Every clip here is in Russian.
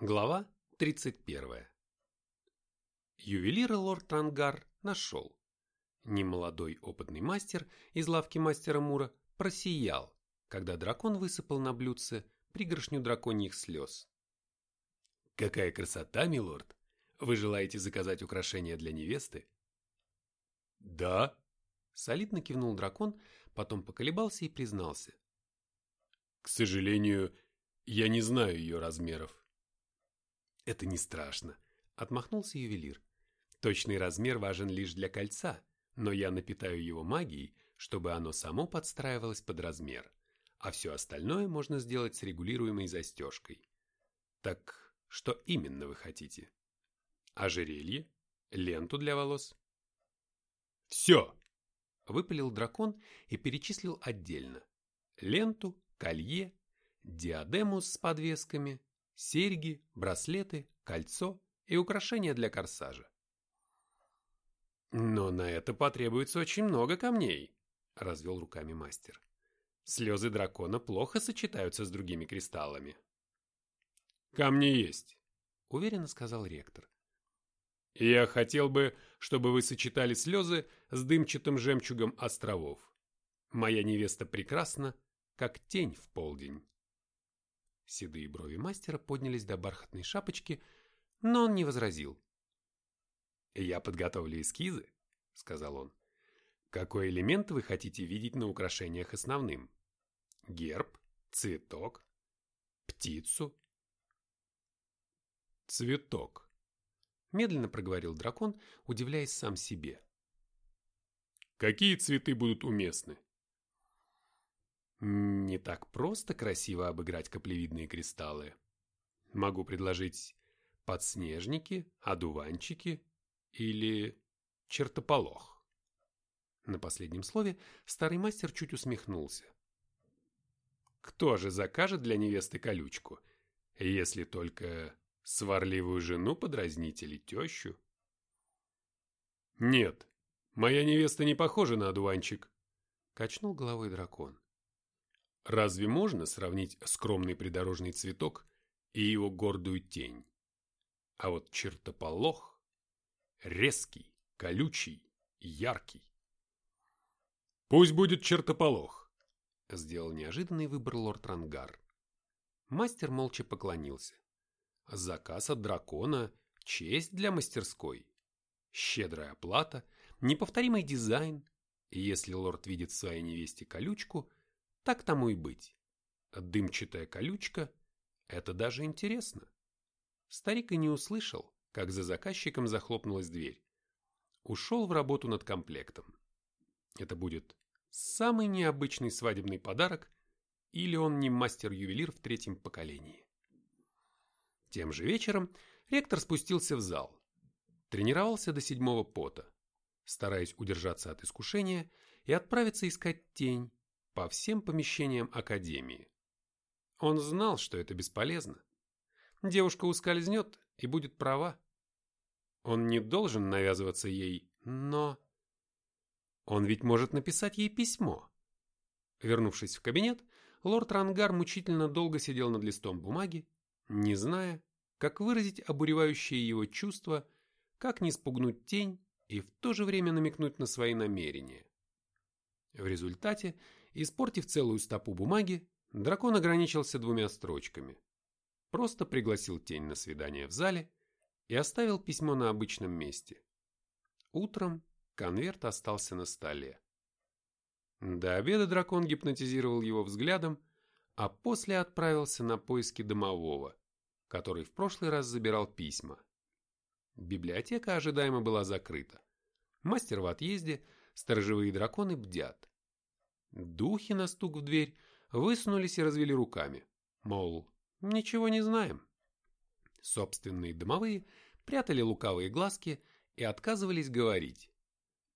Глава 31. Ювелира лорд Трангар нашел. Немолодой опытный мастер из лавки мастера Мура просиял, когда дракон высыпал на блюдце пригоршню драконьих слез. «Какая красота, милорд! Вы желаете заказать украшения для невесты?» «Да», — солидно кивнул дракон, потом поколебался и признался. «К сожалению, я не знаю ее размеров». Это не страшно, отмахнулся ювелир. Точный размер важен лишь для кольца, но я напитаю его магией, чтобы оно само подстраивалось под размер, а все остальное можно сделать с регулируемой застежкой. Так что именно вы хотите? Ожерелье? Ленту для волос? Все! Выпалил дракон и перечислил отдельно. Ленту, колье, диадему с подвесками, серьги, браслеты, кольцо и украшения для корсажа. «Но на это потребуется очень много камней», – развел руками мастер. «Слезы дракона плохо сочетаются с другими кристаллами». «Камни есть», – уверенно сказал ректор. «Я хотел бы, чтобы вы сочетали слезы с дымчатым жемчугом островов. Моя невеста прекрасна, как тень в полдень». Седые брови мастера поднялись до бархатной шапочки, но он не возразил. «Я подготовлю эскизы», — сказал он. «Какой элемент вы хотите видеть на украшениях основным? Герб? Цветок? Птицу?» «Цветок», — медленно проговорил дракон, удивляясь сам себе. «Какие цветы будут уместны?» Не так просто красиво обыграть каплевидные кристаллы. Могу предложить подснежники, одуванчики или чертополох. На последнем слове старый мастер чуть усмехнулся. Кто же закажет для невесты колючку, если только сварливую жену подразнить или тещу? Нет, моя невеста не похожа на одуванчик, качнул головой дракон. Разве можно сравнить скромный придорожный цветок и его гордую тень? А вот чертополох резкий, колючий, яркий. Пусть будет чертополох, сделал неожиданный выбор лорд Рангар. Мастер молча поклонился. Заказ от дракона – честь для мастерской. Щедрая оплата, неповторимый дизайн. И если лорд видит в своей невесте колючку – так тому и быть. Дымчатая колючка – это даже интересно. Старик и не услышал, как за заказчиком захлопнулась дверь. Ушел в работу над комплектом. Это будет самый необычный свадебный подарок или он не мастер-ювелир в третьем поколении. Тем же вечером ректор спустился в зал. Тренировался до седьмого пота, стараясь удержаться от искушения и отправиться искать тень, по всем помещениям Академии. Он знал, что это бесполезно. Девушка ускользнет и будет права. Он не должен навязываться ей, но... Он ведь может написать ей письмо. Вернувшись в кабинет, лорд Рангар мучительно долго сидел над листом бумаги, не зная, как выразить обуревающие его чувства, как не спугнуть тень и в то же время намекнуть на свои намерения. В результате Испортив целую стопу бумаги, дракон ограничился двумя строчками. Просто пригласил тень на свидание в зале и оставил письмо на обычном месте. Утром конверт остался на столе. До обеда дракон гипнотизировал его взглядом, а после отправился на поиски домового, который в прошлый раз забирал письма. Библиотека ожидаемо была закрыта. Мастер в отъезде, сторожевые драконы бдят. Духи на стук в дверь высунулись и развели руками. Мол, ничего не знаем. Собственные домовые прятали лукавые глазки и отказывались говорить.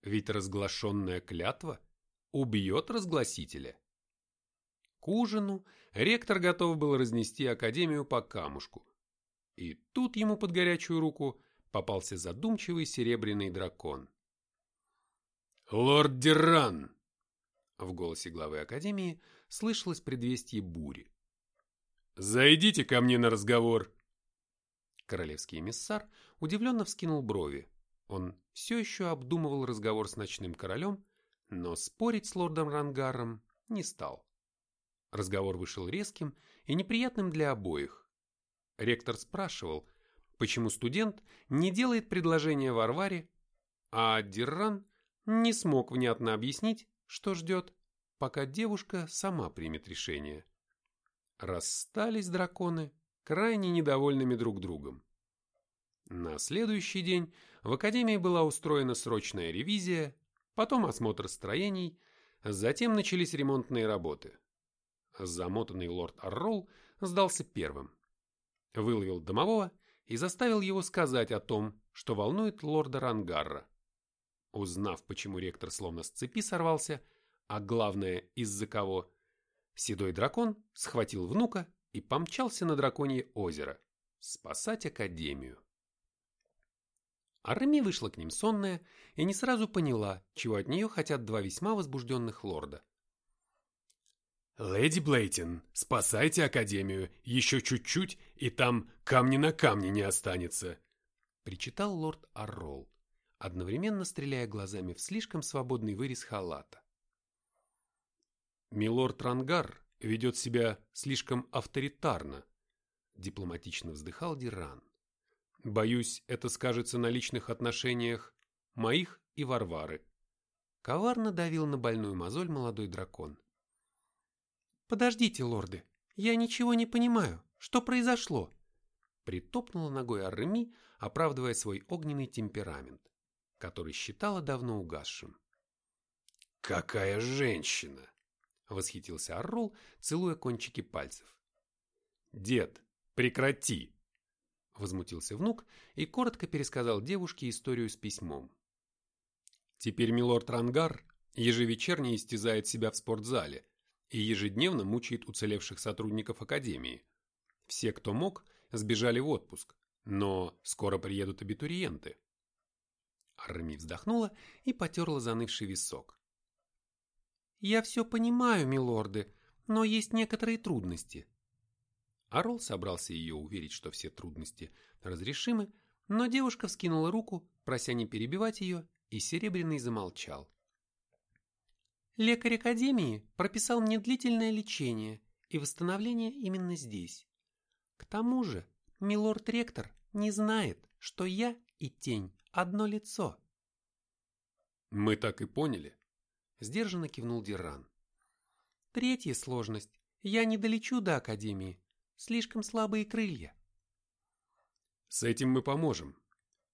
Ведь разглашенная клятва убьет разгласителя. К ужину ректор готов был разнести академию по камушку. И тут ему под горячую руку попался задумчивый серебряный дракон. «Лорд Диран!» В голосе главы Академии слышалось предвестие бури. «Зайдите ко мне на разговор!» Королевский эмиссар удивленно вскинул брови. Он все еще обдумывал разговор с ночным королем, но спорить с лордом Рангаром не стал. Разговор вышел резким и неприятным для обоих. Ректор спрашивал, почему студент не делает предложение Варваре, а Дирран не смог внятно объяснить, что ждет, пока девушка сама примет решение. Расстались драконы крайне недовольными друг другом. На следующий день в академии была устроена срочная ревизия, потом осмотр строений, затем начались ремонтные работы. Замотанный лорд Аррол сдался первым. Выловил домового и заставил его сказать о том, что волнует лорда Рангарра. Узнав, почему ректор словно с цепи сорвался, а главное, из-за кого, седой дракон схватил внука и помчался на драконье озеро спасать Академию. Арми вышла к ним сонная и не сразу поняла, чего от нее хотят два весьма возбужденных лорда. «Леди Блейтин, спасайте Академию, еще чуть-чуть, и там камни на камне не останется», причитал лорд Аррол, одновременно стреляя глазами в слишком свободный вырез халата. «Милорд Рангар ведет себя слишком авторитарно», дипломатично вздыхал Диран. «Боюсь, это скажется на личных отношениях моих и Варвары». Коварно давил на больную мозоль молодой дракон. «Подождите, лорды, я ничего не понимаю. Что произошло?» Притопнула ногой Арреми, оправдывая свой огненный темперамент, который считала давно угасшим. «Какая женщина!» Восхитился Аррол, целуя кончики пальцев. «Дед, прекрати!» Возмутился внук и коротко пересказал девушке историю с письмом. Теперь милорд Рангар ежевечерне истязает себя в спортзале и ежедневно мучает уцелевших сотрудников Академии. Все, кто мог, сбежали в отпуск, но скоро приедут абитуриенты. Арми вздохнула и потерла занывший висок. «Я все понимаю, милорды, но есть некоторые трудности». Орол собрался ее уверить, что все трудности разрешимы, но девушка вскинула руку, прося не перебивать ее, и Серебряный замолчал. Лекарь Академии прописал мне длительное лечение и восстановление именно здесь. К тому же, милорд-ректор не знает, что я и тень одно лицо. Мы так и поняли, Сдержанно кивнул Диран. Третья сложность. Я не долечу до Академии. Слишком слабые крылья. С этим мы поможем,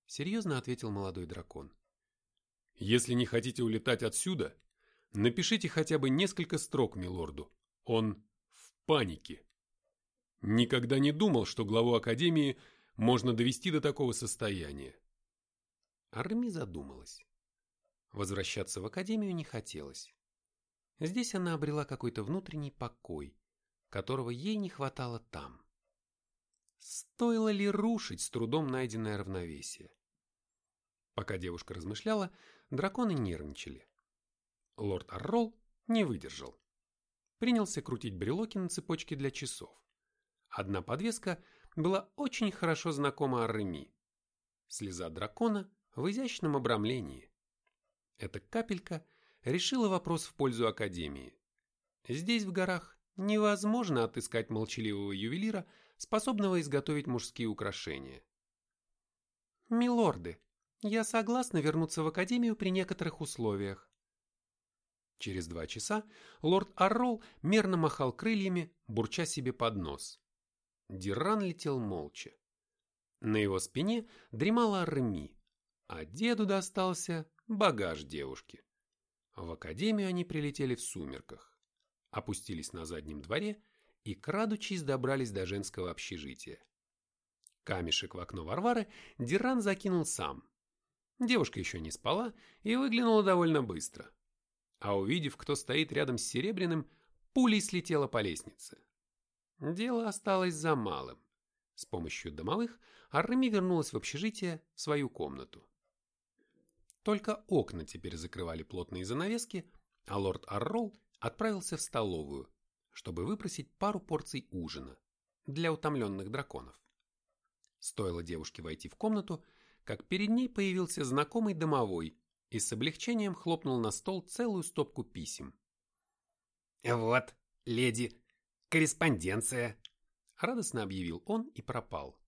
серьезно ответил молодой дракон. Если не хотите улетать отсюда, напишите хотя бы несколько строк милорду. Он в панике. Никогда не думал, что главу Академии можно довести до такого состояния. Арми задумалась. Возвращаться в академию не хотелось. Здесь она обрела какой-то внутренний покой, которого ей не хватало там. Стоило ли рушить с трудом найденное равновесие? Пока девушка размышляла, драконы нервничали. Лорд Аррол не выдержал. Принялся крутить брелоки на цепочке для часов. Одна подвеска была очень хорошо знакома Арреми. Слеза дракона в изящном обрамлении. Эта капелька решила вопрос в пользу Академии. Здесь, в горах, невозможно отыскать молчаливого ювелира, способного изготовить мужские украшения. «Милорды, я согласна вернуться в Академию при некоторых условиях». Через два часа лорд Аррол мерно махал крыльями, бурча себе под нос. Диран летел молча. На его спине дремала Арми, а деду достался багаж девушки. В академию они прилетели в сумерках, опустились на заднем дворе и, крадучись, добрались до женского общежития. Камешек в окно Варвары Диран закинул сам. Девушка еще не спала и выглянула довольно быстро. А увидев, кто стоит рядом с Серебряным, пулей слетела по лестнице. Дело осталось за малым. С помощью домовых Арми вернулась в общежитие, в свою комнату. Только окна теперь закрывали плотные занавески, а лорд Аррол отправился в столовую, чтобы выпросить пару порций ужина для утомленных драконов. Стоило девушке войти в комнату, как перед ней появился знакомый домовой и с облегчением хлопнул на стол целую стопку писем. «Вот, леди, корреспонденция!» – радостно объявил он и пропал.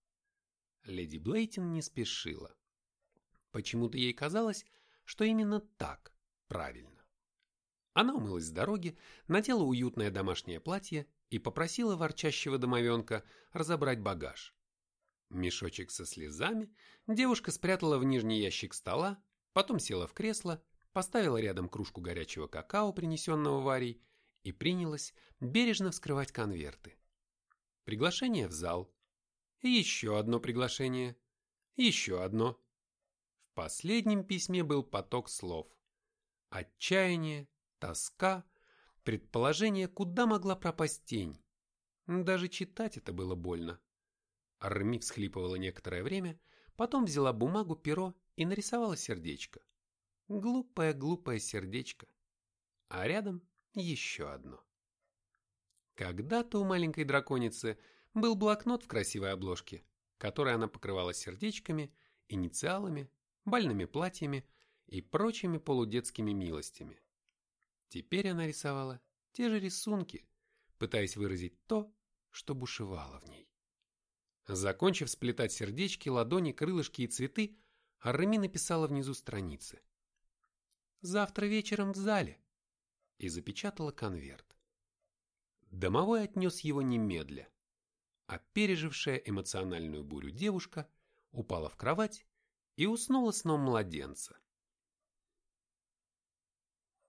Леди Блейтин не спешила. Почему-то ей казалось, что именно так правильно. Она умылась с дороги, надела уютное домашнее платье и попросила ворчащего домовенка разобрать багаж. Мешочек со слезами девушка спрятала в нижний ящик стола, потом села в кресло, поставила рядом кружку горячего какао, принесенного Варей, и принялась бережно вскрывать конверты. Приглашение в зал. Еще одно приглашение. Еще одно. Последнем письме был поток слов. Отчаяние, тоска, предположение, куда могла пропасть тень. Даже читать это было больно. Арми всхлипывала некоторое время, потом взяла бумагу, перо и нарисовала сердечко. Глупое-глупое сердечко. А рядом еще одно. Когда-то у маленькой драконицы был блокнот в красивой обложке, который она покрывала сердечками, инициалами, бальными платьями и прочими полудетскими милостями. Теперь она рисовала те же рисунки, пытаясь выразить то, что бушевало в ней. Закончив сплетать сердечки, ладони, крылышки и цветы, Арреми написала внизу страницы. «Завтра вечером в зале» и запечатала конверт. Домовой отнес его немедля, а пережившая эмоциональную бурю девушка упала в кровать и уснула сном младенца.